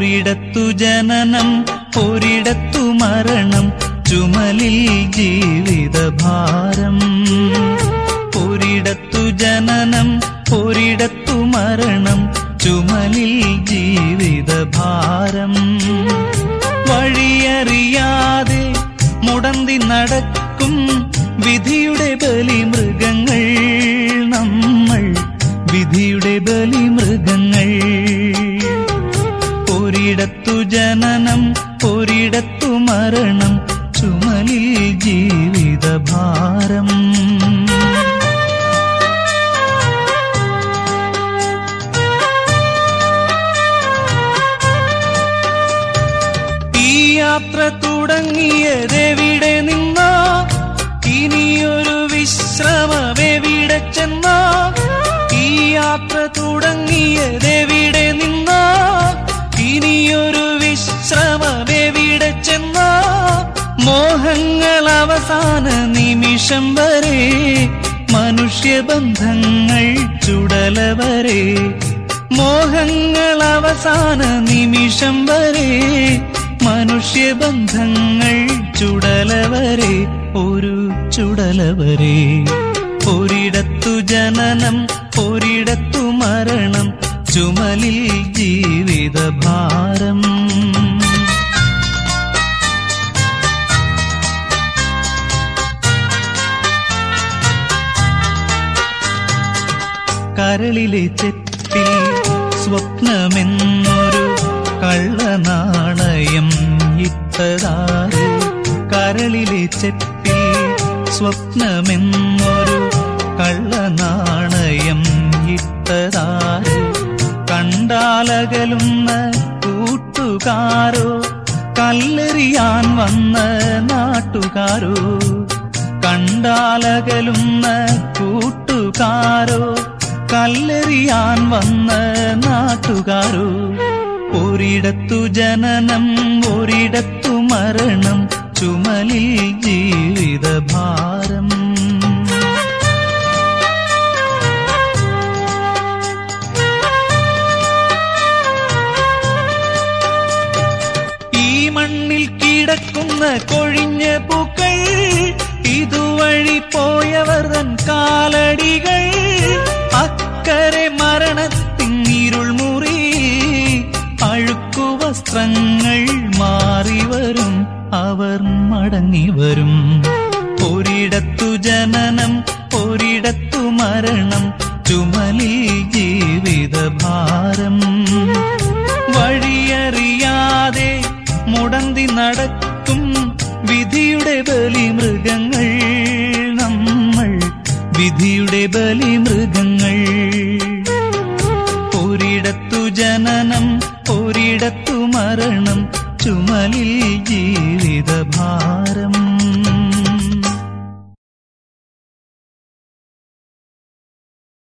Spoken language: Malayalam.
ഒരിടത്തു ജനനം ഒരിടത്തു മരണം ചുമലിൽ ജീവിതഭാരം. ഒരിടത്തു ജനനം ഒരിടത്തു മരണം ചുമലിൽ ജീവിതഭാരം. വഴിയറിയാതെ മുടന്തി നടക്കും വിധിയുടെ ബലിമൃഗങ്ങൾ. നമ്മൾ ജനനം ഒരിടത്തു മരണം ചുമലിൽ ജീവിതഭാരം ഈ യാത്ര തുടങ്ങിയതെവിടെ മോഹങ്ങൾ അവസാന നിമിഷം വരെ മനുഷ്യബന്ധങ്ങൾ ചുടലവരെ. മോഹങ്ങൾ അവസാന നിമിഷം വരെ മനുഷ്യബന്ധങ്ങൾ ചുടലവരെ. ഒരു ചുടല വരെ ഒരിടത്തു ജനനം ഒരിടത്തു മരണം ചുമലിൽ ജീവിതഭാരം കരളിലെ ചെപ്പിൽ സ്വപ്നമെന്നൊരു കള്ളനാണയം ഇത്തരാറ് കരളിലെ ചെപ്പിൽ സ്വപ്നമെന്നൊരു കള്ളനാണയം ഇത്തരാറ് കണ്ടാലകലുന്ന കൂട്ടുകാരോ കല്ലെറിയാൻ വന്ന നാട്ടുകാരോ കണ്ടാലകലുന്ന കൂട്ടുകാരോ കല്ലെറിയാൻ വന്ന നാട്ടുകാരോ? ഒരിടത്തു ജനനം ഒരിടത്തു മരണം ചുമലിൽ ജീവിതഭാരം. ഈ മണ്ണിൽ കിടക്കുന്ന കൊഴിഞ്ഞ പൂക്കൾ ഇതുവഴി പോയവർ കാലടികൾ വസ്ത്രങ്ങൾ മാറി വരും അവർ മടങ്ങി വരും. ഒരിടത്തു ജനനം ഒരിടത്തു മരണം ചുമലിൽ ജീവിതഭാരം വഴിയറിയാതെ മുടന്തി നടക്കും വിധിയുടെ ബലി മൃഗങ്ങൾ നമ്മൾ വിധിയുടെ ബലി മൃഗങ്ങൾ ഒരിടത്തു ജനനം ഒരിടത്തു മരണം ചുമലിൽ ജീവിതഭാരം